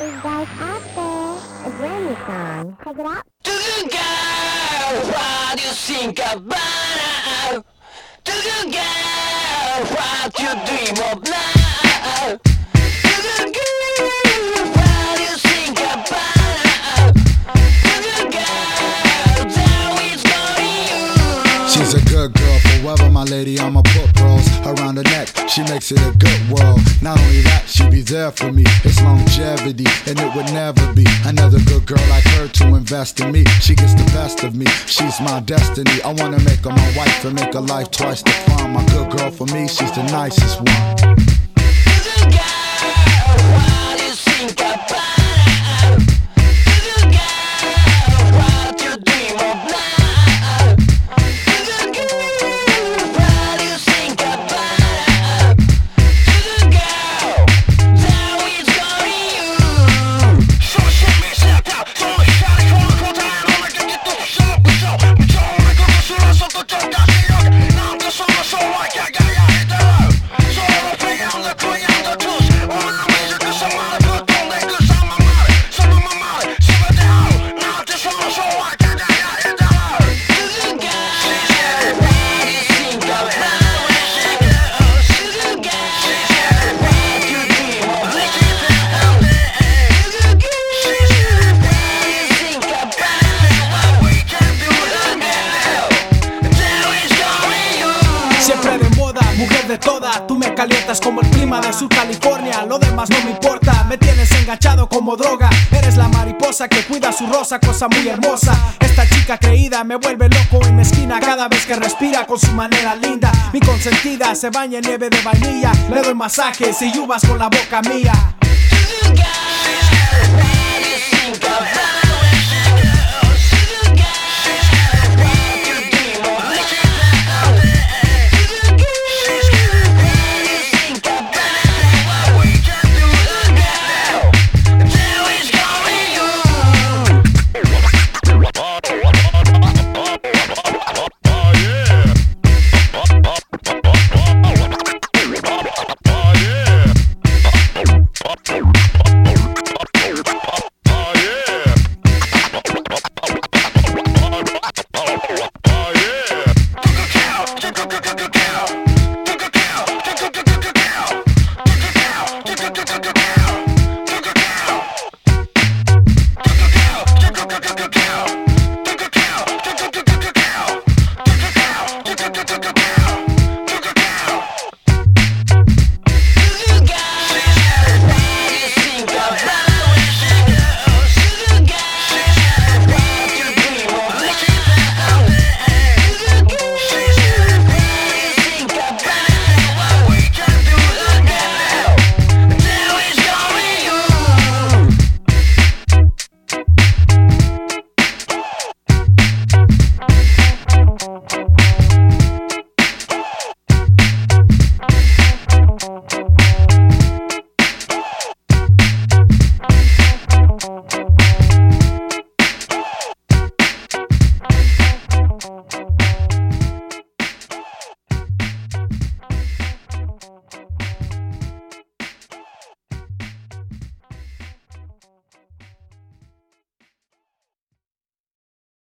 you guys out there. A new song. Check it out. Girl, what do you think about? Girl, what you dream of? My lady. I'ma put pearls around her neck. She makes it a good world. Not only that, she be there for me. It's longevity, and it would never be another good girl like her to invest in me. She gets the best of me. She's my destiny. I wanna make her my wife and make her life twice the fun. My good girl for me, she's the nicest one. Calientas como el clima de Sur California, lo demás no me importa, me tienes enganchado como droga, eres la mariposa que cuida su rosa, cosa muy hermosa, esta chica creída me vuelve loco en mi esquina cada vez que respira con su manera linda, mi consentida se baña en nieve de vainilla, le doy masajes y uvas con la boca mía.